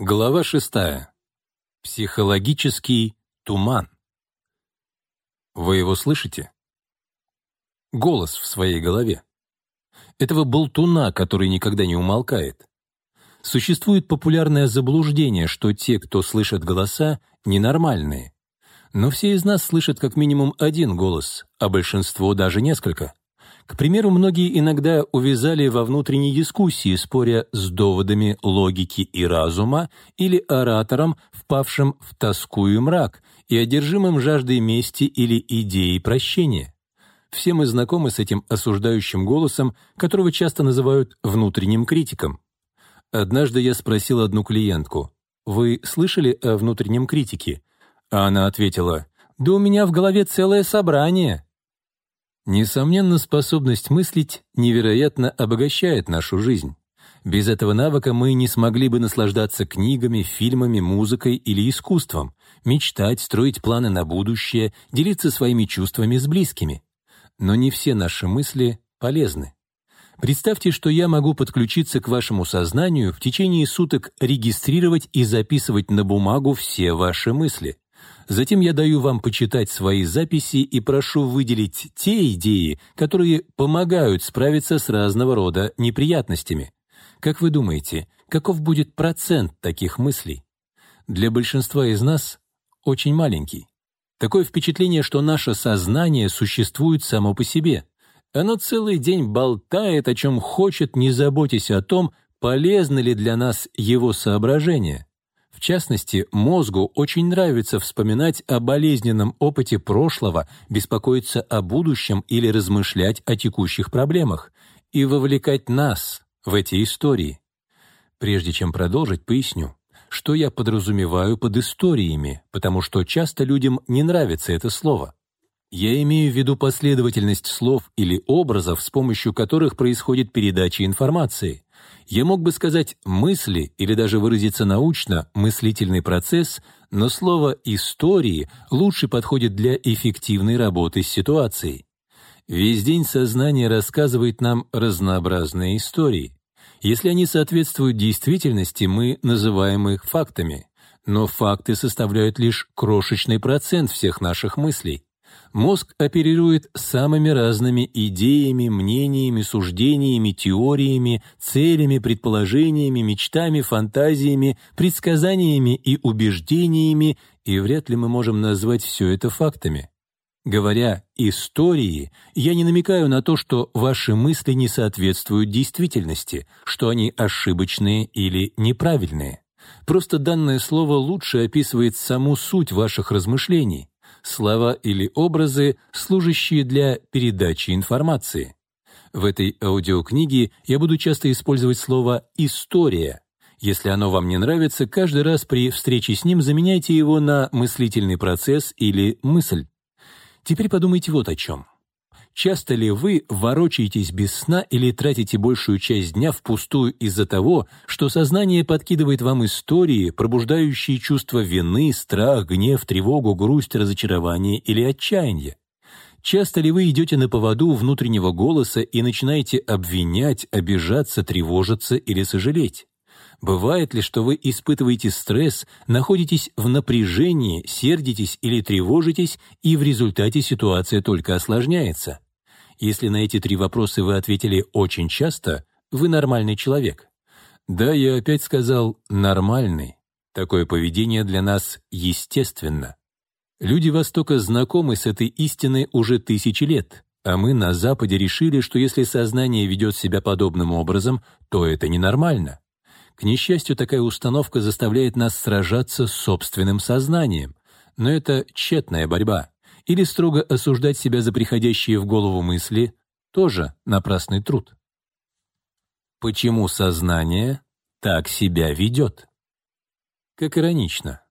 Глава шестая. Психологический туман. Вы его слышите? Голос в своей голове. Этого болтуна, который никогда не умолкает. Существует популярное заблуждение, что те, кто слышит голоса, ненормальные. Но все из нас слышат как минимум один голос, а большинство даже несколько. К примеру, многие иногда увязали во внутренней дискуссии, споря с доводами логики и разума или оратором, впавшим в тоску и мрак, и одержимым жаждой мести или идеей прощения. Все мы знакомы с этим осуждающим голосом, которого часто называют внутренним критиком. Однажды я спросил одну клиентку, «Вы слышали о внутреннем критике?» А она ответила, «Да у меня в голове целое собрание». Несомненно, способность мыслить невероятно обогащает нашу жизнь. Без этого навыка мы не смогли бы наслаждаться книгами, фильмами, музыкой или искусством, мечтать, строить планы на будущее, делиться своими чувствами с близкими. Но не все наши мысли полезны. Представьте, что я могу подключиться к вашему сознанию, в течение суток регистрировать и записывать на бумагу все ваши мысли. Затем я даю вам почитать свои записи и прошу выделить те идеи, которые помогают справиться с разного рода неприятностями. Как вы думаете, каков будет процент таких мыслей? Для большинства из нас очень маленький. Такое впечатление, что наше сознание существует само по себе. Оно целый день болтает, о чем хочет, не заботясь о том, полезны ли для нас его соображения. В частности, мозгу очень нравится вспоминать о болезненном опыте прошлого, беспокоиться о будущем или размышлять о текущих проблемах и вовлекать нас в эти истории. Прежде чем продолжить, поясню, что я подразумеваю под историями, потому что часто людям не нравится это слово. Я имею в виду последовательность слов или образов, с помощью которых происходит передача информации. Я мог бы сказать «мысли» или даже выразиться научно «мыслительный процесс», но слово «истории» лучше подходит для эффективной работы с ситуацией. Весь день сознание рассказывает нам разнообразные истории. Если они соответствуют действительности, мы называем их фактами. Но факты составляют лишь крошечный процент всех наших мыслей. Мозг оперирует самыми разными идеями, мнениями, суждениями, теориями, целями, предположениями, мечтами, фантазиями, предсказаниями и убеждениями, и вряд ли мы можем назвать все это фактами. Говоря «истории», я не намекаю на то, что ваши мысли не соответствуют действительности, что они ошибочные или неправильные. Просто данное слово лучше описывает саму суть ваших размышлений слова или образы, служащие для передачи информации. В этой аудиокниге я буду часто использовать слово «история». Если оно вам не нравится, каждый раз при встрече с ним заменяйте его на мыслительный процесс или мысль. Теперь подумайте вот о чем. Часто ли вы ворочаетесь без сна или тратите большую часть дня впустую из-за того, что сознание подкидывает вам истории, пробуждающие чувство вины, страх, гнев, тревогу, грусть, разочарование или отчаяние? Часто ли вы идете на поводу внутреннего голоса и начинаете обвинять, обижаться, тревожиться или сожалеть? Бывает ли, что вы испытываете стресс, находитесь в напряжении, сердитесь или тревожитесь, и в результате ситуация только осложняется? Если на эти три вопроса вы ответили очень часто, вы нормальный человек. Да, я опять сказал «нормальный». Такое поведение для нас естественно. Люди Востока знакомы с этой истиной уже тысячи лет, а мы на Западе решили, что если сознание ведет себя подобным образом, то это ненормально. К несчастью, такая установка заставляет нас сражаться с собственным сознанием, но это тщетная борьба или строго осуждать себя за приходящие в голову мысли — тоже напрасный труд. Почему сознание так себя ведет? Как иронично.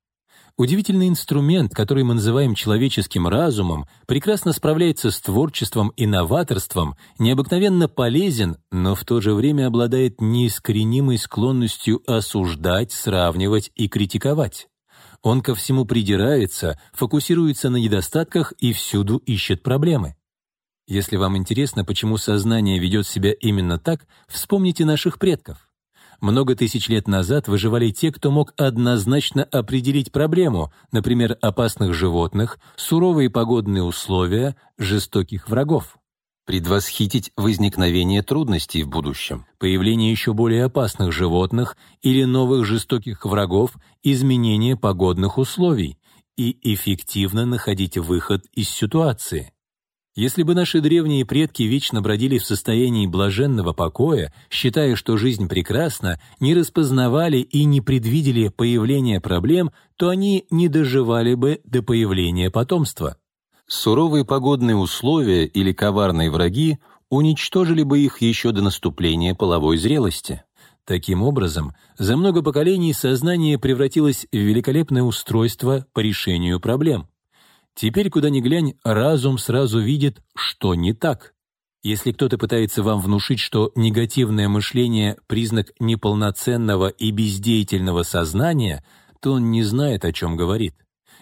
Удивительный инструмент, который мы называем человеческим разумом, прекрасно справляется с творчеством и новаторством, необыкновенно полезен, но в то же время обладает неискоренимой склонностью осуждать, сравнивать и критиковать. Он ко всему придирается, фокусируется на недостатках и всюду ищет проблемы. Если вам интересно, почему сознание ведет себя именно так, вспомните наших предков. Много тысяч лет назад выживали те, кто мог однозначно определить проблему, например, опасных животных, суровые погодные условия, жестоких врагов. Предвосхитить возникновение трудностей в будущем, появление еще более опасных животных или новых жестоких врагов, изменение погодных условий и эффективно находить выход из ситуации. Если бы наши древние предки вечно бродили в состоянии блаженного покоя, считая, что жизнь прекрасна, не распознавали и не предвидели появления проблем, то они не доживали бы до появления потомства. Суровые погодные условия или коварные враги уничтожили бы их еще до наступления половой зрелости. Таким образом, за много поколений сознание превратилось в великолепное устройство по решению проблем. Теперь, куда ни глянь, разум сразу видит, что не так. Если кто-то пытается вам внушить, что негативное мышление — признак неполноценного и бездеятельного сознания, то он не знает, о чем говорит.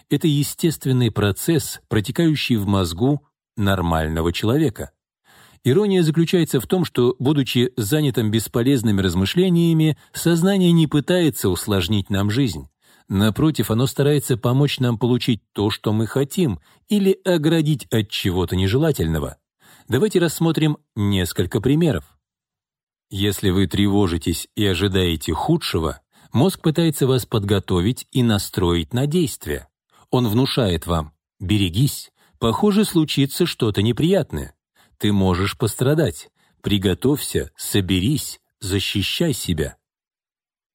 Это естественный процесс, протекающий в мозгу нормального человека. Ирония заключается в том, что, будучи занятым бесполезными размышлениями, сознание не пытается усложнить нам жизнь. Напротив, оно старается помочь нам получить то, что мы хотим, или оградить от чего-то нежелательного. Давайте рассмотрим несколько примеров. Если вы тревожитесь и ожидаете худшего, мозг пытается вас подготовить и настроить на действие. Он внушает вам «берегись, похоже, случится что-то неприятное. Ты можешь пострадать. Приготовься, соберись, защищай себя».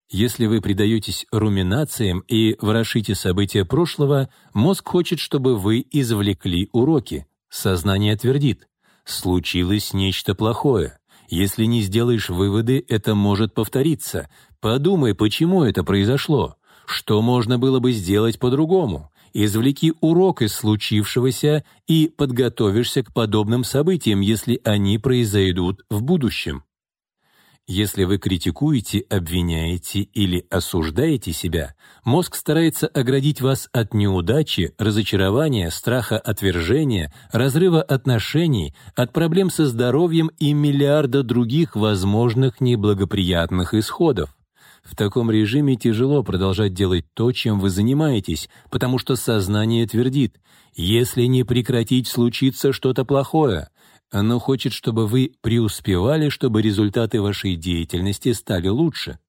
Если вы предаетесь руминациям и ворошите события прошлого, мозг хочет, чтобы вы извлекли уроки. Сознание твердит «случилось нечто плохое». Если не сделаешь выводы, это может повториться. Подумай, почему это произошло. Что можно было бы сделать по-другому? Извлеки урок из случившегося и подготовишься к подобным событиям, если они произойдут в будущем. Если вы критикуете, обвиняете или осуждаете себя, мозг старается оградить вас от неудачи, разочарования, страха отвержения, разрыва отношений, от проблем со здоровьем и миллиарда других возможных неблагоприятных исходов. В таком режиме тяжело продолжать делать то, чем вы занимаетесь, потому что сознание твердит, если не прекратить, случится что-то плохое. Оно хочет, чтобы вы преуспевали, чтобы результаты вашей деятельности стали лучше.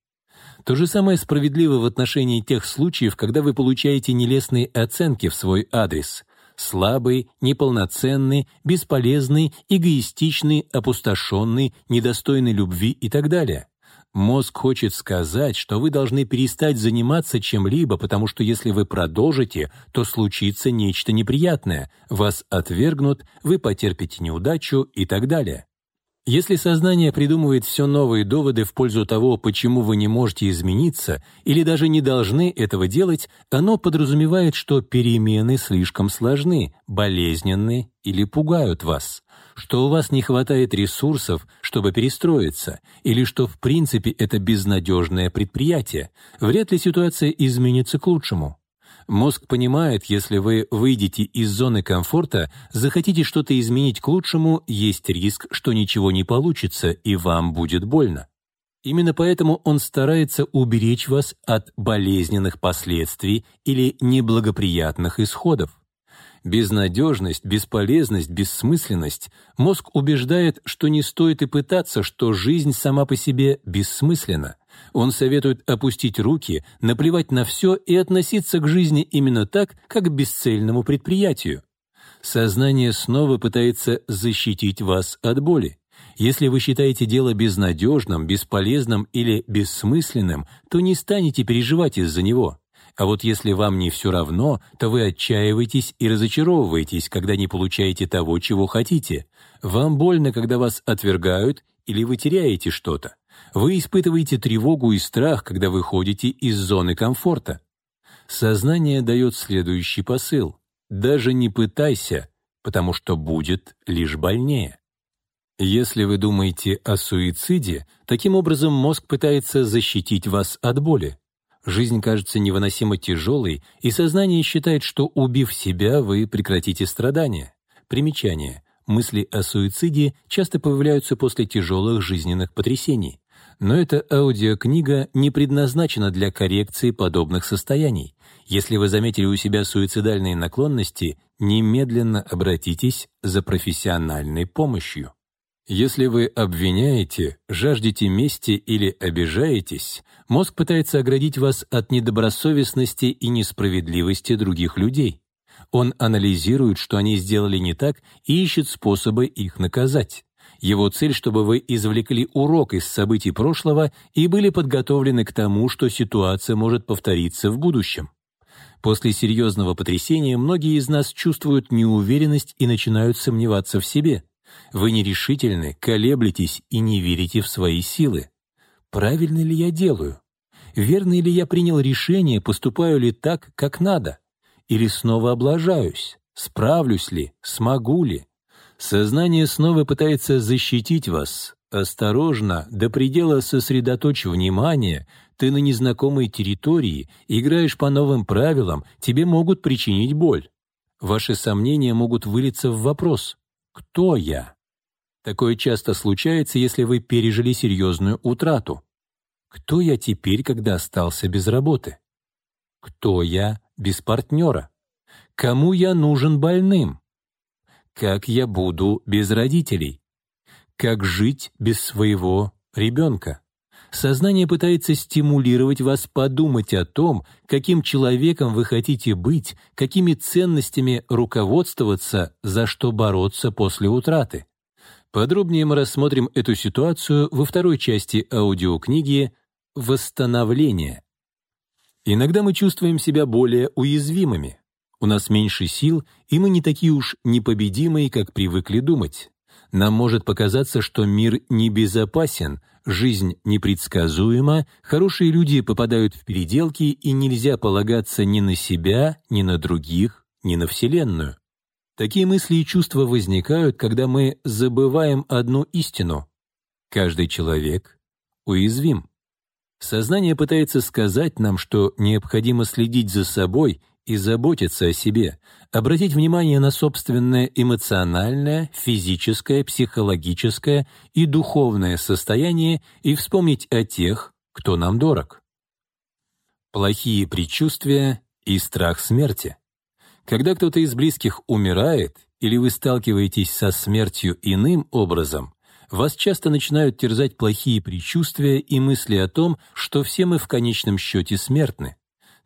То же самое справедливо в отношении тех случаев, когда вы получаете нелестные оценки в свой адрес. Слабый, неполноценный, бесполезный, эгоистичный, опустошенный, недостойный любви и так далее. Мозг хочет сказать, что вы должны перестать заниматься чем-либо, потому что если вы продолжите, то случится нечто неприятное, вас отвергнут, вы потерпите неудачу и так далее. Если сознание придумывает все новые доводы в пользу того, почему вы не можете измениться или даже не должны этого делать, оно подразумевает, что перемены слишком сложны, болезненны или пугают вас что у вас не хватает ресурсов, чтобы перестроиться, или что в принципе это безнадежное предприятие, вряд ли ситуация изменится к лучшему. Мозг понимает, если вы выйдете из зоны комфорта, захотите что-то изменить к лучшему, есть риск, что ничего не получится и вам будет больно. Именно поэтому он старается уберечь вас от болезненных последствий или неблагоприятных исходов. Безнадежность, бесполезность, бессмысленность. Мозг убеждает, что не стоит и пытаться, что жизнь сама по себе бессмысленна. Он советует опустить руки, наплевать на все и относиться к жизни именно так, как к бесцельному предприятию. Сознание снова пытается защитить вас от боли. Если вы считаете дело безнадежным, бесполезным или бессмысленным, то не станете переживать из-за него. А вот если вам не все равно, то вы отчаиваетесь и разочаровываетесь, когда не получаете того, чего хотите. Вам больно, когда вас отвергают или вы теряете что-то. Вы испытываете тревогу и страх, когда выходите из зоны комфорта. Сознание дает следующий посыл. Даже не пытайся, потому что будет лишь больнее. Если вы думаете о суициде, таким образом мозг пытается защитить вас от боли. Жизнь кажется невыносимо тяжелой, и сознание считает, что, убив себя, вы прекратите страдания. Примечание. Мысли о суициде часто появляются после тяжелых жизненных потрясений. Но эта аудиокнига не предназначена для коррекции подобных состояний. Если вы заметили у себя суицидальные наклонности, немедленно обратитесь за профессиональной помощью. Если вы обвиняете, жаждете мести или обижаетесь, мозг пытается оградить вас от недобросовестности и несправедливости других людей. Он анализирует, что они сделали не так, и ищет способы их наказать. Его цель, чтобы вы извлекли урок из событий прошлого и были подготовлены к тому, что ситуация может повториться в будущем. После серьезного потрясения многие из нас чувствуют неуверенность и начинают сомневаться в себе. Вы нерешительны, колеблетесь и не верите в свои силы. Правильно ли я делаю? Верно ли я принял решение, поступаю ли так, как надо? Или снова облажаюсь? Справлюсь ли? Смогу ли? Сознание снова пытается защитить вас. Осторожно, до предела сосредоточь внимание, ты на незнакомой территории, играешь по новым правилам, тебе могут причинить боль. Ваши сомнения могут вылиться в вопрос «Кто я?». Такое часто случается, если вы пережили серьезную утрату. Кто я теперь, когда остался без работы? Кто я без партнера? Кому я нужен больным? Как я буду без родителей? Как жить без своего ребенка? Сознание пытается стимулировать вас подумать о том, каким человеком вы хотите быть, какими ценностями руководствоваться, за что бороться после утраты. Подробнее мы рассмотрим эту ситуацию во второй части аудиокниги «Восстановление». Иногда мы чувствуем себя более уязвимыми. У нас меньше сил, и мы не такие уж непобедимые, как привыкли думать. Нам может показаться, что мир небезопасен, жизнь непредсказуема, хорошие люди попадают в переделки, и нельзя полагаться ни на себя, ни на других, ни на Вселенную. Такие мысли и чувства возникают, когда мы забываем одну истину. Каждый человек уязвим. Сознание пытается сказать нам, что необходимо следить за собой и заботиться о себе, обратить внимание на собственное эмоциональное, физическое, психологическое и духовное состояние и вспомнить о тех, кто нам дорог. Плохие предчувствия и страх смерти. Когда кто-то из близких умирает или вы сталкиваетесь со смертью иным образом, вас часто начинают терзать плохие предчувствия и мысли о том, что все мы в конечном счете смертны.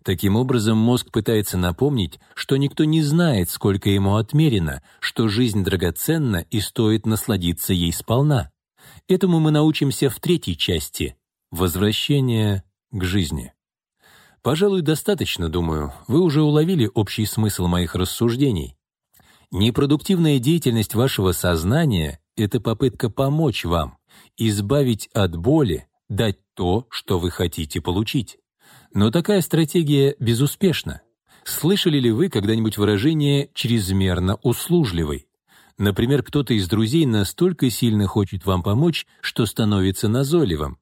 Таким образом, мозг пытается напомнить, что никто не знает, сколько ему отмерено, что жизнь драгоценна и стоит насладиться ей сполна. Этому мы научимся в третьей части — «Возвращение к жизни». Пожалуй, достаточно, думаю, вы уже уловили общий смысл моих рассуждений. Непродуктивная деятельность вашего сознания — это попытка помочь вам, избавить от боли, дать то, что вы хотите получить. Но такая стратегия безуспешна. Слышали ли вы когда-нибудь выражение «чрезмерно услужливый»? Например, кто-то из друзей настолько сильно хочет вам помочь, что становится назойливым.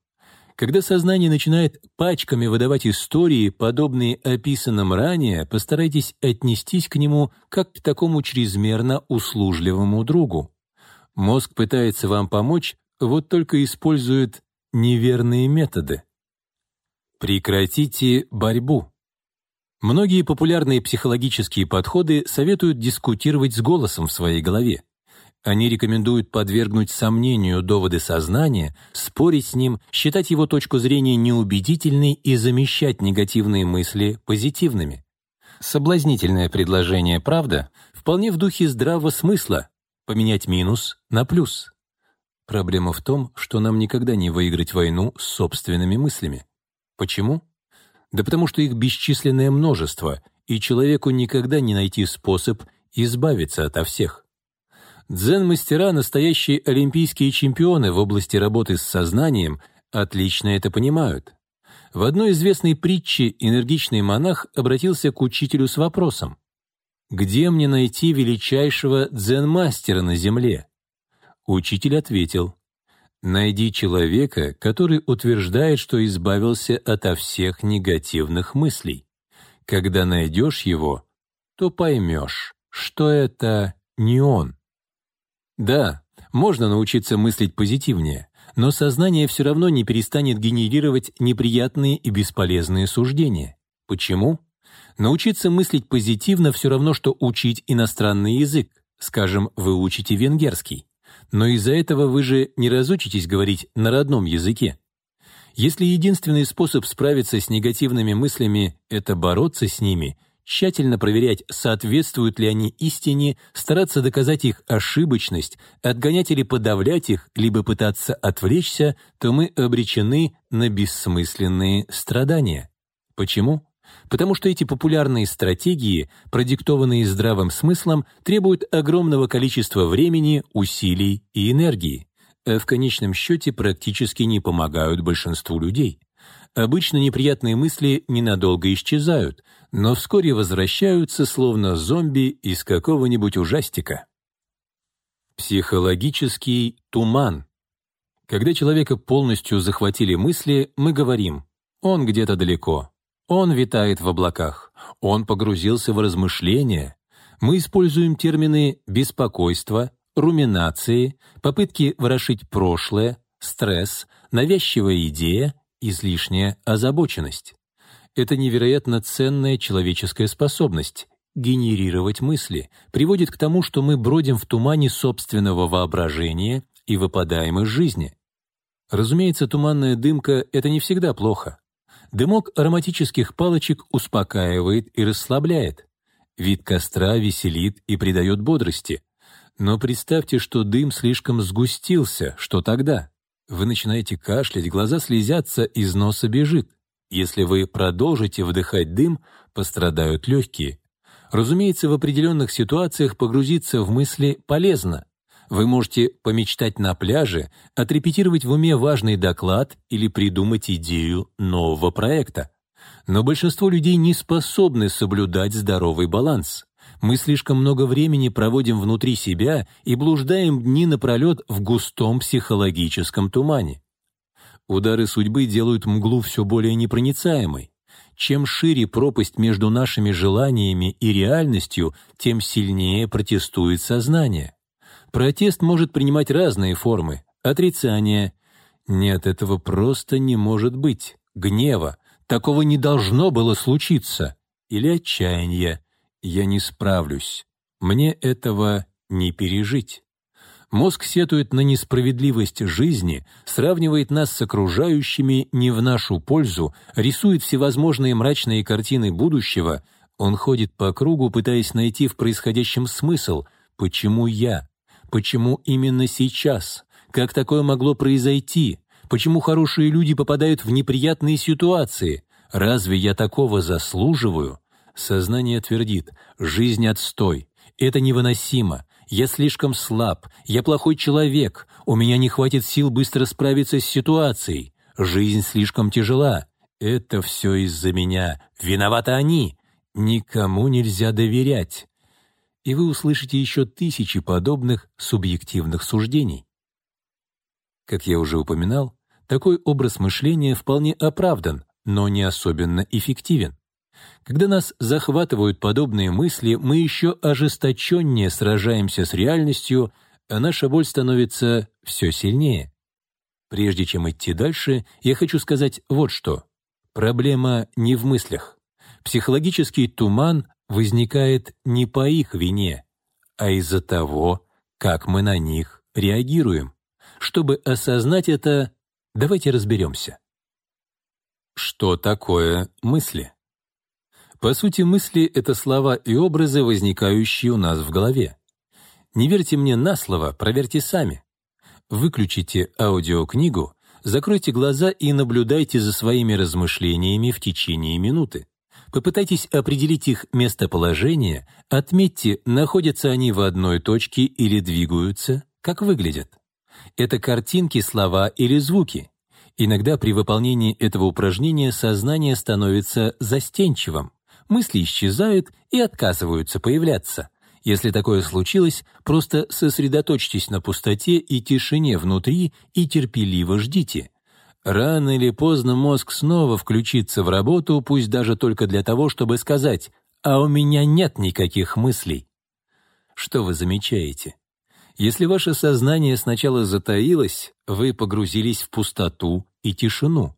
Когда сознание начинает пачками выдавать истории, подобные описанным ранее, постарайтесь отнестись к нему как к такому чрезмерно услужливому другу. Мозг пытается вам помочь, вот только использует неверные методы. Прекратите борьбу. Многие популярные психологические подходы советуют дискутировать с голосом в своей голове. Они рекомендуют подвергнуть сомнению доводы сознания, спорить с ним, считать его точку зрения неубедительной и замещать негативные мысли позитивными. Соблазнительное предложение, правда, вполне в духе здравого смысла — поменять минус на плюс. Проблема в том, что нам никогда не выиграть войну с собственными мыслями. Почему? Да потому что их бесчисленное множество, и человеку никогда не найти способ избавиться ото всех. Дзен-мастера, настоящие олимпийские чемпионы в области работы с сознанием, отлично это понимают. В одной известной притче энергичный монах обратился к учителю с вопросом «Где мне найти величайшего дзен-мастера на земле?» Учитель ответил Найди человека, который утверждает, что избавился ото всех негативных мыслей. Когда найдешь его, то поймешь, что это не он. Да, можно научиться мыслить позитивнее, но сознание все равно не перестанет генерировать неприятные и бесполезные суждения. Почему? Научиться мыслить позитивно все равно, что учить иностранный язык. Скажем, вы учите венгерский. Но из-за этого вы же не разучитесь говорить на родном языке. Если единственный способ справиться с негативными мыслями — это бороться с ними, тщательно проверять, соответствуют ли они истине, стараться доказать их ошибочность, отгонять или подавлять их, либо пытаться отвлечься, то мы обречены на бессмысленные страдания. Почему? Потому что эти популярные стратегии, продиктованные здравым смыслом, требуют огромного количества времени, усилий и энергии, а в конечном счете практически не помогают большинству людей. Обычно неприятные мысли ненадолго исчезают, но вскоре возвращаются, словно зомби из какого-нибудь ужастика. Психологический туман. Когда человека полностью захватили мысли, мы говорим «он где-то далеко», «он витает в облаках», «он погрузился в размышления». Мы используем термины «беспокойство», «руминации», «попытки ворошить прошлое», «стресс», «навязчивая идея», «излишняя озабоченность». Это невероятно ценная человеческая способность — генерировать мысли, приводит к тому, что мы бродим в тумане собственного воображения и выпадаем из жизни. Разумеется, туманная дымка — это не всегда плохо. Дымок ароматических палочек успокаивает и расслабляет. Вид костра веселит и придает бодрости. Но представьте, что дым слишком сгустился, что тогда? Вы начинаете кашлять, глаза слезятся, из носа бежит. Если вы продолжите вдыхать дым, пострадают легкие. Разумеется, в определенных ситуациях погрузиться в мысли полезно. Вы можете помечтать на пляже, отрепетировать в уме важный доклад или придумать идею нового проекта. Но большинство людей не способны соблюдать здоровый баланс. Мы слишком много времени проводим внутри себя и блуждаем дни напролет в густом психологическом тумане. Удары судьбы делают мглу все более непроницаемой. Чем шире пропасть между нашими желаниями и реальностью, тем сильнее протестует сознание. Протест может принимать разные формы. Отрицание. Нет, этого просто не может быть. Гнева. Такого не должно было случиться. Или отчаяние. Я не справлюсь. Мне этого не пережить. Мозг сетует на несправедливость жизни, сравнивает нас с окружающими не в нашу пользу, рисует всевозможные мрачные картины будущего. Он ходит по кругу, пытаясь найти в происходящем смысл. Почему я? Почему именно сейчас? Как такое могло произойти? Почему хорошие люди попадают в неприятные ситуации? Разве я такого заслуживаю? Сознание твердит «жизнь отстой», «это невыносимо», я слишком слаб, я плохой человек, у меня не хватит сил быстро справиться с ситуацией, жизнь слишком тяжела. Это все из-за меня, виноваты они. Никому нельзя доверять. И вы услышите еще тысячи подобных субъективных суждений. Как я уже упоминал, такой образ мышления вполне оправдан, но не особенно эффективен. Когда нас захватывают подобные мысли, мы еще ожесточеннее сражаемся с реальностью, а наша боль становится все сильнее. Прежде чем идти дальше, я хочу сказать вот что. Проблема не в мыслях. Психологический туман возникает не по их вине, а из-за того, как мы на них реагируем. Чтобы осознать это, давайте разберемся. Что такое мысли? По сути, мысли — это слова и образы, возникающие у нас в голове. Не верьте мне на слово, проверьте сами. Выключите аудиокнигу, закройте глаза и наблюдайте за своими размышлениями в течение минуты. Попытайтесь определить их местоположение, отметьте, находятся они в одной точке или двигаются, как выглядят. Это картинки, слова или звуки. Иногда при выполнении этого упражнения сознание становится застенчивым мысли исчезают и отказываются появляться. Если такое случилось, просто сосредоточьтесь на пустоте и тишине внутри и терпеливо ждите. Рано или поздно мозг снова включится в работу, пусть даже только для того, чтобы сказать «а у меня нет никаких мыслей». Что вы замечаете? Если ваше сознание сначала затаилось, вы погрузились в пустоту и тишину.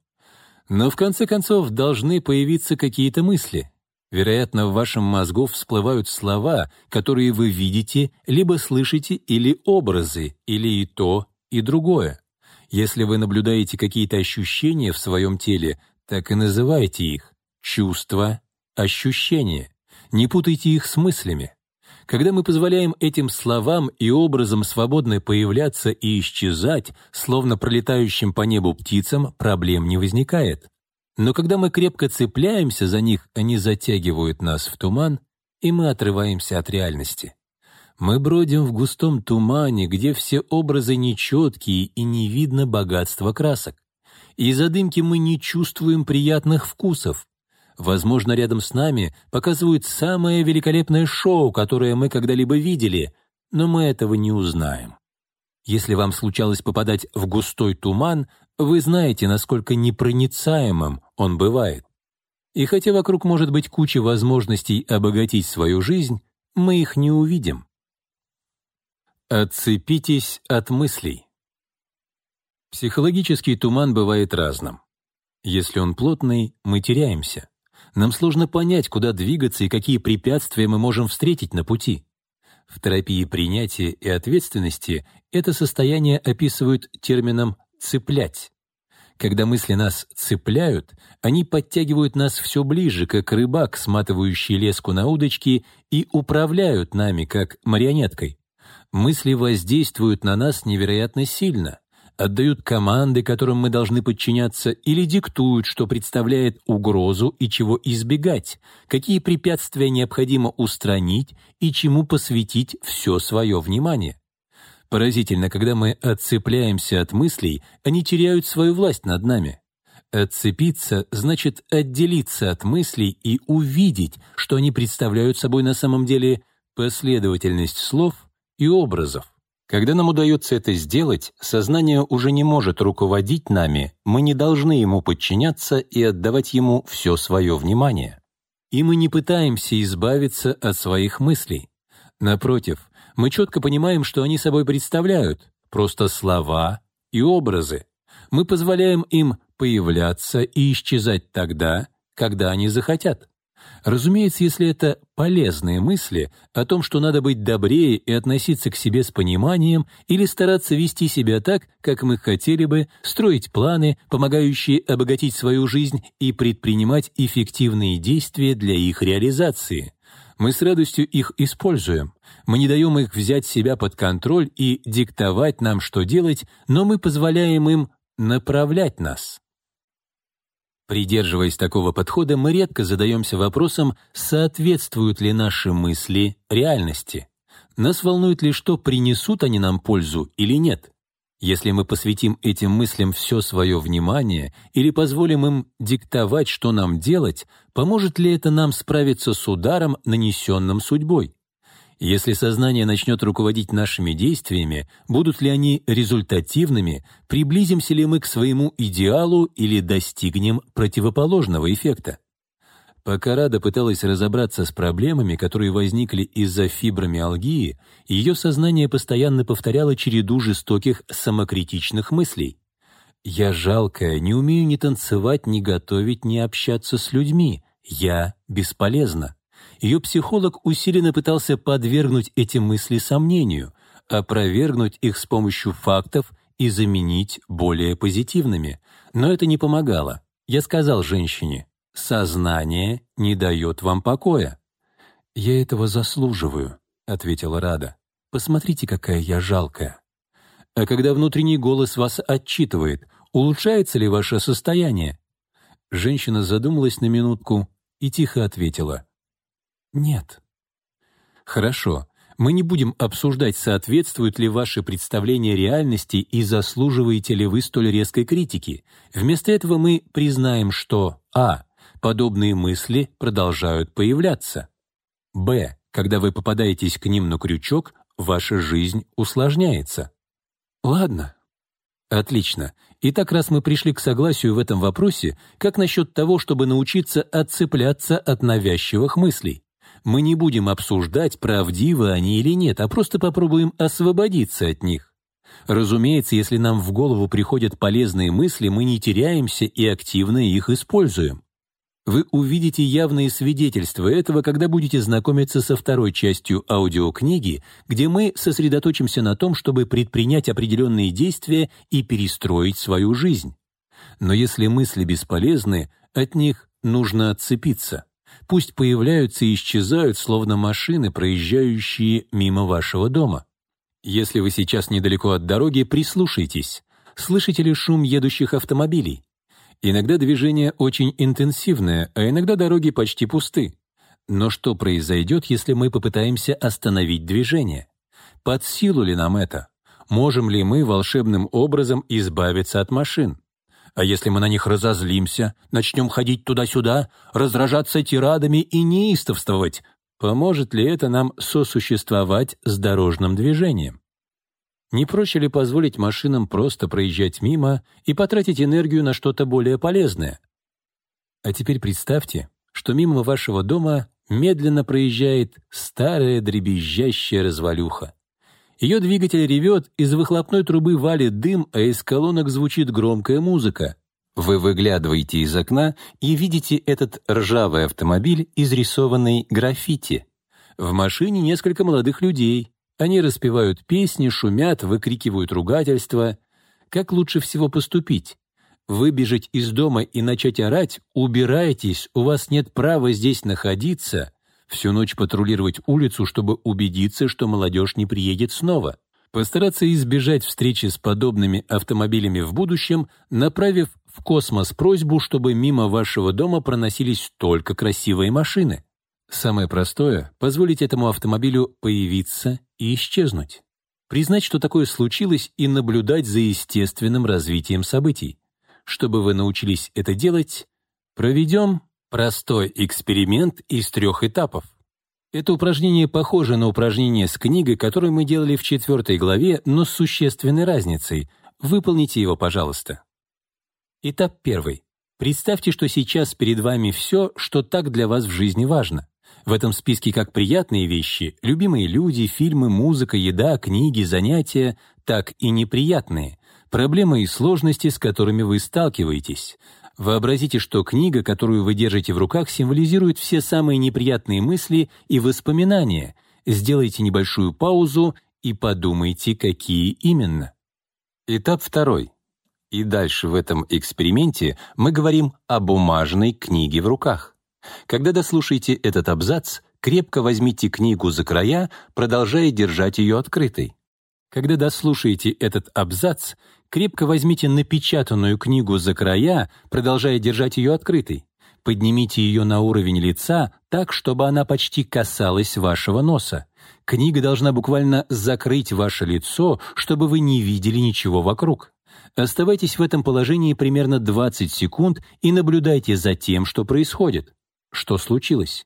Но в конце концов должны появиться какие-то мысли. Вероятно, в вашем мозгу всплывают слова, которые вы видите, либо слышите, или образы, или и то, и другое. Если вы наблюдаете какие-то ощущения в своем теле, так и называйте их — чувства, ощущения. Не путайте их с мыслями. Когда мы позволяем этим словам и образам свободно появляться и исчезать, словно пролетающим по небу птицам, проблем не возникает. Но когда мы крепко цепляемся за них, они затягивают нас в туман, и мы отрываемся от реальности. Мы бродим в густом тумане, где все образы нечеткие и не видно богатства красок. Из-за дымки мы не чувствуем приятных вкусов, Возможно, рядом с нами показывают самое великолепное шоу, которое мы когда-либо видели, но мы этого не узнаем. Если вам случалось попадать в густой туман, вы знаете, насколько непроницаемым он бывает. И хотя вокруг может быть куча возможностей обогатить свою жизнь, мы их не увидим. Отцепитесь от мыслей. Психологический туман бывает разным. Если он плотный, мы теряемся. Нам сложно понять, куда двигаться и какие препятствия мы можем встретить на пути. В терапии принятия и ответственности это состояние описывают термином «цеплять». Когда мысли нас цепляют, они подтягивают нас все ближе, как рыбак, сматывающий леску на удочке, и управляют нами, как марионеткой. Мысли воздействуют на нас невероятно сильно отдают команды, которым мы должны подчиняться, или диктуют, что представляет угрозу и чего избегать, какие препятствия необходимо устранить и чему посвятить все свое внимание. Поразительно, когда мы отцепляемся от мыслей, они теряют свою власть над нами. Отцепиться значит отделиться от мыслей и увидеть, что они представляют собой на самом деле последовательность слов и образов. Когда нам удается это сделать, сознание уже не может руководить нами, мы не должны ему подчиняться и отдавать ему все свое внимание. И мы не пытаемся избавиться от своих мыслей. Напротив, мы четко понимаем, что они собой представляют, просто слова и образы. Мы позволяем им появляться и исчезать тогда, когда они захотят. Разумеется, если это полезные мысли о том, что надо быть добрее и относиться к себе с пониманием или стараться вести себя так, как мы хотели бы, строить планы, помогающие обогатить свою жизнь и предпринимать эффективные действия для их реализации. Мы с радостью их используем. Мы не даем их взять себя под контроль и диктовать нам, что делать, но мы позволяем им направлять нас. Придерживаясь такого подхода, мы редко задаемся вопросом, соответствуют ли наши мысли реальности. Нас волнует лишь то, принесут они нам пользу или нет. Если мы посвятим этим мыслям все свое внимание или позволим им диктовать, что нам делать, поможет ли это нам справиться с ударом, нанесенным судьбой? Если сознание начнет руководить нашими действиями, будут ли они результативными, приблизимся ли мы к своему идеалу или достигнем противоположного эффекта? Пока Рада пыталась разобраться с проблемами, которые возникли из-за фибромиалгии, ее сознание постоянно повторяло череду жестоких самокритичных мыслей. «Я жалкая, не умею ни танцевать, ни готовить, ни общаться с людьми. Я бесполезна». Ее психолог усиленно пытался подвергнуть эти мысли сомнению, опровергнуть их с помощью фактов и заменить более позитивными. Но это не помогало. Я сказал женщине, «Сознание не дает вам покоя». «Я этого заслуживаю», — ответила Рада. «Посмотрите, какая я жалкая». А когда внутренний голос вас отчитывает, улучшается ли ваше состояние? Женщина задумалась на минутку и тихо ответила. Нет. Хорошо. Мы не будем обсуждать, соответствуют ли ваши представления реальности и заслуживаете ли вы столь резкой критики. Вместо этого мы признаем, что а. Подобные мысли продолжают появляться. б. Когда вы попадаетесь к ним на крючок, ваша жизнь усложняется. Ладно. Отлично. Итак, раз мы пришли к согласию в этом вопросе, как насчет того, чтобы научиться отцепляться от навязчивых мыслей? Мы не будем обсуждать, правдивы они или нет, а просто попробуем освободиться от них. Разумеется, если нам в голову приходят полезные мысли, мы не теряемся и активно их используем. Вы увидите явные свидетельства этого, когда будете знакомиться со второй частью аудиокниги, где мы сосредоточимся на том, чтобы предпринять определенные действия и перестроить свою жизнь. Но если мысли бесполезны, от них нужно отцепиться. Пусть появляются и исчезают, словно машины, проезжающие мимо вашего дома. Если вы сейчас недалеко от дороги, прислушайтесь. Слышите ли шум едущих автомобилей? Иногда движение очень интенсивное, а иногда дороги почти пусты. Но что произойдет, если мы попытаемся остановить движение? Под силу ли нам это? Можем ли мы волшебным образом избавиться от машин? А если мы на них разозлимся, начнем ходить туда-сюда, раздражаться тирадами и неистовствовать, поможет ли это нам сосуществовать с дорожным движением? Не проще ли позволить машинам просто проезжать мимо и потратить энергию на что-то более полезное? А теперь представьте, что мимо вашего дома медленно проезжает старая дребезжащая развалюха. Ее двигатель ревет, из выхлопной трубы валит дым, а из колонок звучит громкая музыка. Вы выглядываете из окна и видите этот ржавый автомобиль, изрисованный граффити. В машине несколько молодых людей. Они распевают песни, шумят, выкрикивают ругательства. Как лучше всего поступить? Выбежать из дома и начать орать? Убирайтесь, у вас нет права здесь находиться. Всю ночь патрулировать улицу, чтобы убедиться, что молодежь не приедет снова. Постараться избежать встречи с подобными автомобилями в будущем, направив в космос просьбу, чтобы мимо вашего дома проносились только красивые машины. Самое простое — позволить этому автомобилю появиться и исчезнуть. Признать, что такое случилось, и наблюдать за естественным развитием событий. Чтобы вы научились это делать, проведем простой эксперимент из трех этапов. Это упражнение похоже на упражнение с книгой, которое мы делали в четвертой главе, но с существенной разницей. Выполните его, пожалуйста. Этап первый. Представьте, что сейчас перед вами все, что так для вас в жизни важно. В этом списке как приятные вещи, любимые люди, фильмы, музыка, еда, книги, занятия, так и неприятные, проблемы и сложности, с которыми вы сталкиваетесь. Вообразите, что книга, которую вы держите в руках, символизирует все самые неприятные мысли и воспоминания. Сделайте небольшую паузу и подумайте, какие именно. Этап второй. И дальше в этом эксперименте мы говорим о бумажной книге в руках. Когда дослушаете этот абзац, крепко возьмите книгу за края, продолжая держать ее открытой. Когда дослушаете этот абзац, крепко возьмите напечатанную книгу за края, продолжая держать ее открытой. Поднимите ее на уровень лица так, чтобы она почти касалась вашего носа. Книга должна буквально закрыть ваше лицо, чтобы вы не видели ничего вокруг. Оставайтесь в этом положении примерно 20 секунд и наблюдайте за тем, что происходит. Что случилось?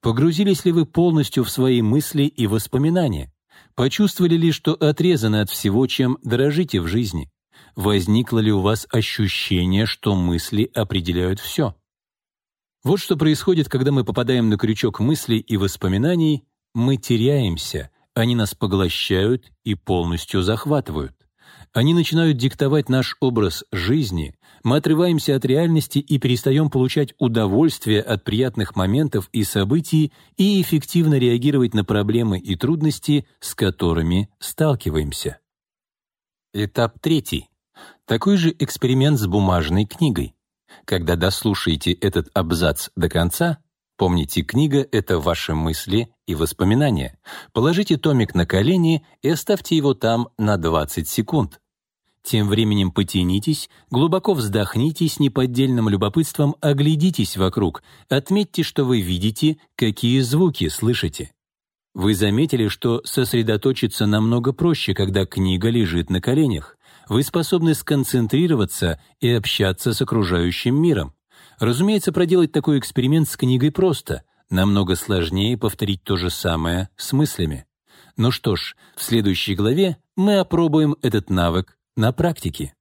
Погрузились ли вы полностью в свои мысли и воспоминания? Почувствовали ли, что отрезаны от всего, чем дорожите в жизни? Возникло ли у вас ощущение, что мысли определяют все? Вот что происходит, когда мы попадаем на крючок мыслей и воспоминаний, мы теряемся, они нас поглощают и полностью захватывают. Они начинают диктовать наш образ жизни, мы отрываемся от реальности и перестаем получать удовольствие от приятных моментов и событий и эффективно реагировать на проблемы и трудности, с которыми сталкиваемся. Этап третий. Такой же эксперимент с бумажной книгой. Когда дослушаете этот абзац до конца, помните, книга — это ваши мысли и воспоминания. Положите томик на колени и оставьте его там на 20 секунд. Тем временем потянитесь, глубоко вздохните с неподдельным любопытством, оглядитесь вокруг, отметьте, что вы видите, какие звуки слышите. Вы заметили, что сосредоточиться намного проще, когда книга лежит на коленях. Вы способны сконцентрироваться и общаться с окружающим миром. Разумеется, проделать такой эксперимент с книгой просто. Намного сложнее повторить то же самое с мыслями. Ну что ж, в следующей главе мы опробуем этот навык на практике.